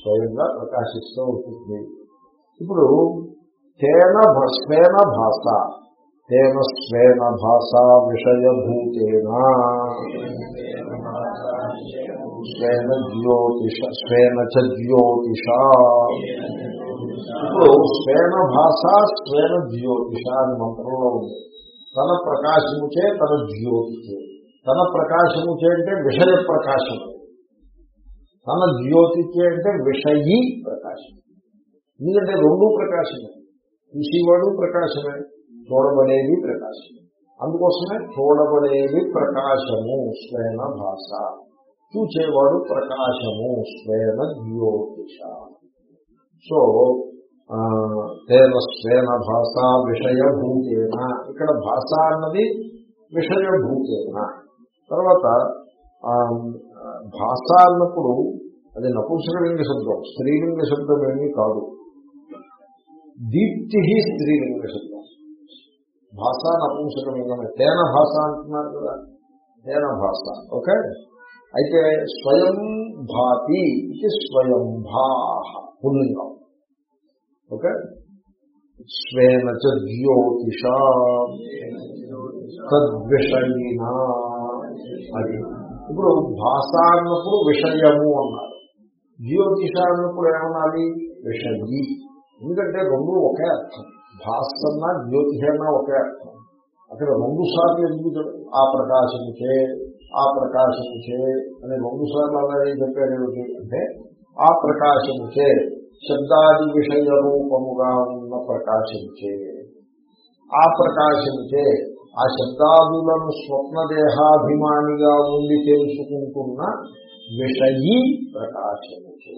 స్వయంగా ప్రకాశిస్తూ ఉంటుంది. ఇప్పుడు తేన భస్మేన భాష తేన స్వేన భాష విషయభూతేన. స్వేన జ్యోతిష స్వేన చ జ్యోతిష. ఇప్పుడు స్వేన భాష స్వేన జ్యోతిష అని మంత్రంలో ఉంది. తన ప్రకాశముచే తన జ్యోతిచే తన ప్రకాశముచే అంటే విషయ ప్రకాశము తన జ్యోతిచే అంటే విషయీ ప్రకాశం. ఎందుకంటే రెండూ ప్రకాశమే. చూసేవాడు ప్రకాశమే చూడబడేది ప్రకాశమే. అందుకోసమే చూడబడేది ప్రకాశము స్వేన భాష. చూచేవాడు ప్రకాశము స్వేన జ్యోతిష. సో తేన స్వేన భాష విషయభూతేన. ఇక్కడ భాష అన్నది విషయభూతేన. తర్వాత భాష అన్నప్పుడు అది నపుంసకలింగ శబ్దం స్త్రీలింగ శబ్దం ఏమీ కాదు. దీప్తి స్త్రీలింగ శబ్దం. భాష నపుంసకలింగమే. తేన భాష అంటున్నారు కదా. తేన భాష ఓకే? అయితే స్వయం భాతి ఇది స్వయం భా పుల్లింగం ఓకే? స్వేన జ్యోతిష తద్విషయినా అది ఇప్పుడు భాష అన్నప్పుడు విషయము అన్నారు. జ్యోతిష అన్నప్పుడు ఏమనాలి? విషయి. ఎందుకంటే రెండు ఒకే అర్థం. భాస్కన్నా జ్యోతిషన్నా ఒకే అర్థం. అక్కడ రెండు సార్లు ఎందుకు ఆ ప్రకాశించే ఆ ప్రకాశముచే అని రెండు సార్లు అలాగే చెప్పారు అంటే ఆ ప్రకాశముచే శబ్దాది విషయ రూపముగా ఉన్న ప్రకాశించే ఆ ప్రకాశించే ఆ శబ్దాదులను స్వప్నదేహాభిమానిగా ఉండి తెలుసుకుంటున్న విషయీ ప్రకాశించే